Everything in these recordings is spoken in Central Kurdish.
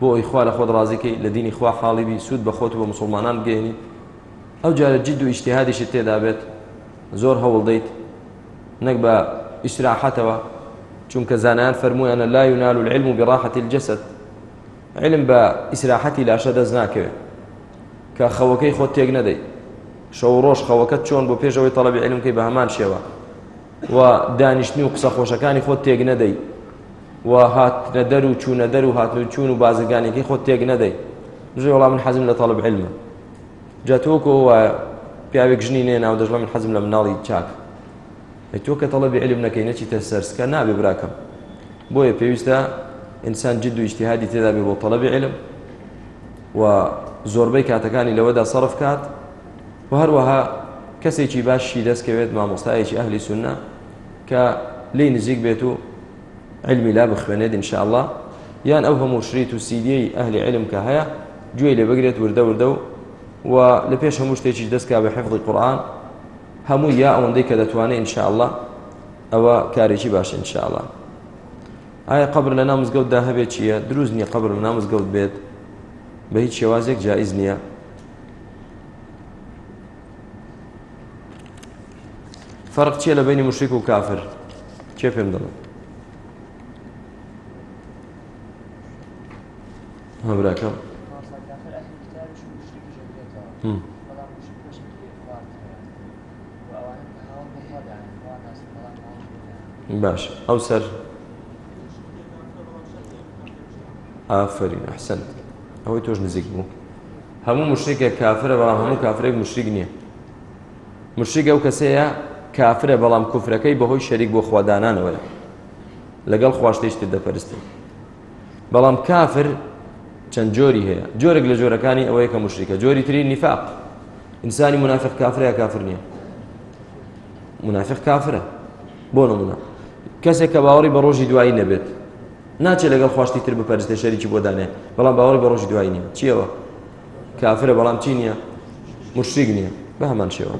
بۆ ئەوی خوا لە خۆت ڕازی کەی لە دینی خوا حاڵی بی سوود بە خۆت و بە مسوڵمانان بگەیەنی ئەو جارە جد و ئیجتیهادیشت تێدا بێت زۆر هەوڵ دەیت نەک بە ئیسراحەتەوە چونکە زانایان فەرمویانە لا ينال العلم براحة الجسد علم بە ئیسراحەتی لاشە دەست ناکەوێت کە خەوەکەی خۆت تێک نەدەیت شەو ڕۆژ خەوەکەت چۆن بۆ پێشەوەی تەڵەبی علمکەی بە هەمان شێوە و دانیشتنی و قسە خۆشەکانی خۆت تێک نەدەی و هاتنە دەر و چوونە دەر و هاتن و چوون و بازرگانێکی خۆت تێک نەدەی بژێ وڵام من حەزم لە تەڵب علمە جا تۆکۆ وایە پیاوێک ژنی نێ ناو دەژڵە من حەزم لە مناڵی چاک تۆ کە تەڵبی علم نەکەی نەچیتە سەرسکە نابێ براکەم بۆیە پێویستە ئینسان جد و ئیشتیهادی تێدا بێ بۆ تەڵبی علم و زۆربەی کاتەکانی لەوەدا سەرف کات وە هەروەها کەسێکی باش شیدەست کەوێت مامۆستایەکی ئەهلی سنە کە لی نزیک بێت و علمی لا بخوێنێت انشاءله یان ئەو هەموو شریت و سیدیەی ئەهلی علم کە هەیە گوێی لێ بگرێت وردە وردە و و لە پێش هەموو شتێکیش دەستکا بە حفظی قورآن هەموو یا ئەوەندەی کە دەتوانێت انشاءله ئەوە کارێکی باش انشاءله ئایا قبر لە نامزگەوتدا هەبێت چییە دروست نییە قبر لە نامزگەوت بێت بە هیچ شێوازێک جایز نییە فەرق چیە لە بینی مشریک و کافر چێ پێم دەڵێ هەبراکەم باش ئەو سەر ئافرین ئەحسن ئەوەی تۆش نزیک بوو هەموو مشریکێک کافرە بەڵام هەموو کافرێک مشریک نییە مشریک ئەو کەسەیە کافرە بەڵام کوفرەکەی بەهۆی شەریک بۆ خوادانانەوەە لەگەڵ خواشتیشتر دەپەرستن بەڵام کافر چەند جۆری هەیە جۆرێک لە جۆرەکانی ئەوەیە کە مشریکە جۆری تری نیفاق ئینسانی منافق کافرە کافر نییە منافق کافرە بۆ نمونە کەسێک کە باوەڕی بە ڕۆژی دوایی نەبێت ناچێ لەگەڵ خوا شتی تر بپەرستێ شەریکی بۆ دانێ بەڵام باوەڕی بە ڕۆژی دوایی نییە چیەوە کافرە بەڵام چی نییە مشریک نییە بە هەمان شێوە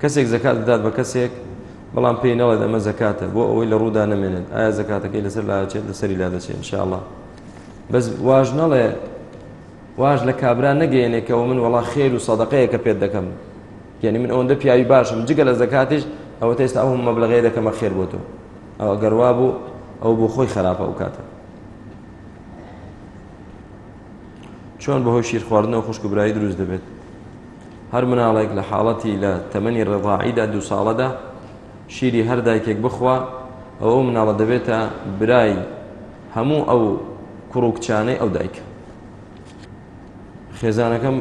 کەسێک زەکات بدات بە کەسێک بەڵام پێی نەڵێت ئەمە زەکاتە بۆ ئەوەی لە ڕوودا نەمێنێت ئایا زەکاتەکەی لەسەر لاچێت لەسەری لا دەچێت انشاءله بەس واژ نەڵێ واژ لە کابرا نەگەیەنێکەوە من وڵا خێر و سەدەقەیە کە پێت دەکەم یەعنی من ئەوەندە پیاوی باشم جگە لە زەکاتیش ئەوەتە ئێستا ئەو مەبلەغەیە دەکەمە خێر بۆ تۆ ئەو ئەگەر وا بوو ئەو بۆ خۆی خراپە ئەو کاتە چۆن بەهۆی شیر خواردنەوە خوشک و برایی دروست دەبێت هەر مناڵێک لە حاڵەتی لە تەمەنی ڕێڕاعیدا دوو ساڵەدا شیری هەر دایکێک بخوا ئەو ئەو مناڵە دەبێتە برای هەموو ئەو کوڕوکچانەی ئەو دایکە خێزانەکەم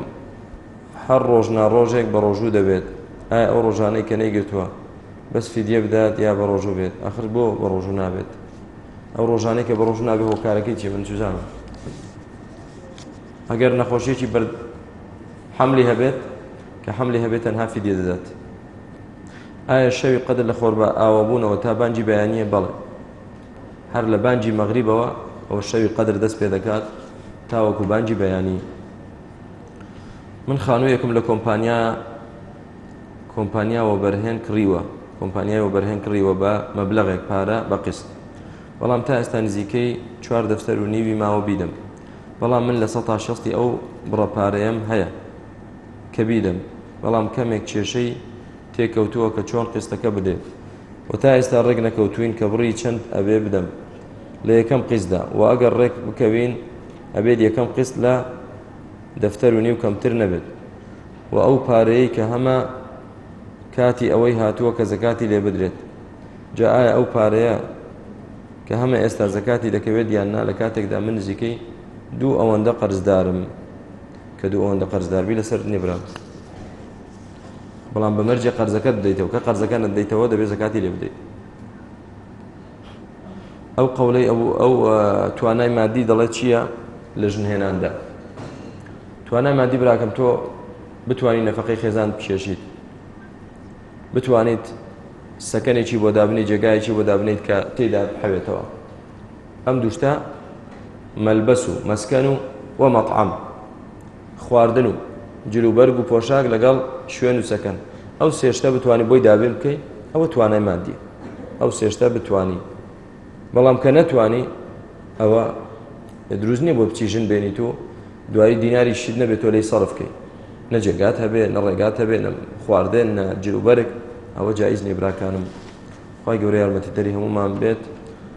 هەر ڕۆژ نا ڕۆژێک بەڕۆژوو دەبێت ئایا ئەو ڕۆژانەی کە نەیگرتووە بەس فیدیە بدات یا بەڕۆژوو بێت ئەخر بۆ بەڕۆژوو نابێت ئەو ڕۆژانەی کە بەڕۆژوو نابێت هۆکارەکەی چی من چزانم ئەگەر نەخۆشیێکی بەر حملی هەبێت کە حملی هەبێت تەنها فیدە دەدات ئایا شەوی قەدر لە خۆر بە ئاوابوونەوە تا بانجی بەیانە بەڵێ هەر لە بانجی مەغریبەوە ئەو شەوی قەدر دەست پێ دەکات تاوەکو بانجی بەیانی من خانوویەکم لە کۆمپانیا کۆمپانیا وەبەرهێن کڕیوە کۆمپانیای وەبەرهێن کڕیوە بە مەبلغێک پارە بە قست بەڵام تا ئێستا نزیکەی چوار دەفتەر و نیوی ماوە بیدەم بەڵام من لە سە تا شەستی ئەو بڕە پارەیەم هەیە کە بیدەم بەڵام کەمێک کێشەی تێکەوتووە کە چۆن قستەکە بدێت و تا ئێستا ڕێک نەکەوتوین کە بڕی چەند ئەبێ بدەم لە یەکەم قیزدا و ئەگەر ڕێک بکەوین ئەبێت یەکەم قست لە دەفتەر و نیو کەمتر نەبێت و ئەو پارەیەی کە هەمە کاتی ئەوەی هاتووە کە زەکاتی لێ بدرێت جا ئایا ئەو پارەیە کە هەمە ئێستا زەکاتی دەکەوێت دیاننا لە کاتێکدا من نزیکەی دوو ئەوەندە قەرزدارم کە دوو ئەوەندە قەرزداربی لەسەر نێبرام بەڵام بە مەرجێ قەرزەکەت بدەیتەوە کە قەرزەکە نەدەیتەوە دەبێت زەکاتی لێ بدەیت ئەو قەولەی ئەو توانای مادی دەڵێت چییە لە ژنهێناندا توانای مادی براکەم تۆ بتانی نەفقەی خێزان بکێشیت بتوانیت سەکەنێکی بۆ دابنی جێگایەکی بۆ دابنیت کە تێدا بحەوێتەوە ئەم دوشتە مەلبەس و مەسکەن و وەمەطعام خواردن و جلوبەرگ و پۆشاک لەگەڵ شوێن و سەکەن ئەو سێ شتە بتوانی بۆی دابین بکەی ئەوە توانای مادیە ئەو سێ شتە بتانی بەڵام کە نەتوانی ئەوە دروست نییە بۆ بچی ژن بێنی تو دوایی دیناری شت نەبێت تۆ لی سەرف بکەیت نەجێگات هەبێ نە ڕێگات هەبێ نە خواردن نە جلوبەرگ ئەوە جایز نیە براکانم خی گەورە یارمەتی تەری هەمومان بێت